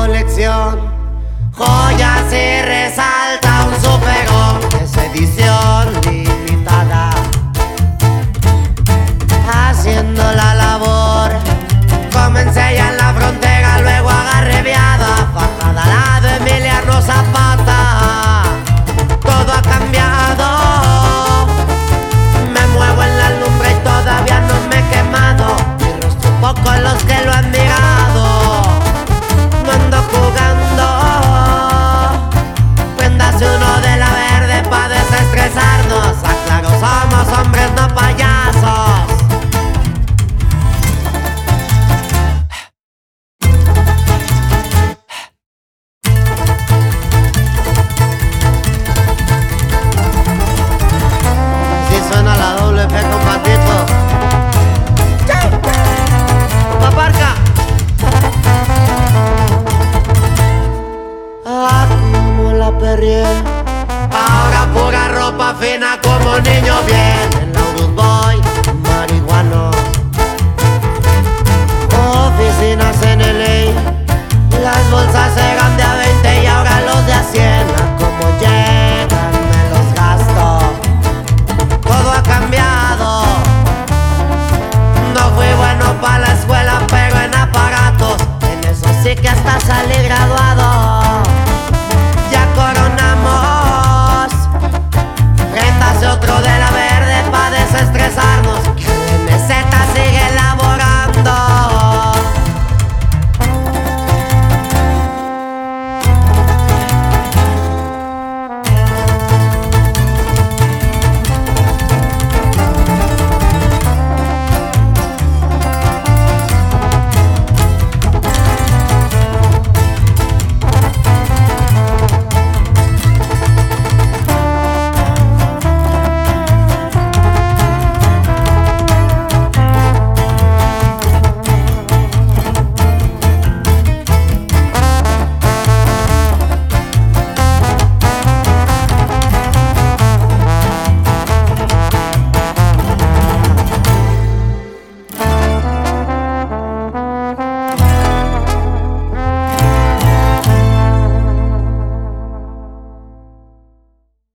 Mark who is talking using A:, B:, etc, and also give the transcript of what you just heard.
A: colección, joyas y rezar. pena como niño bien.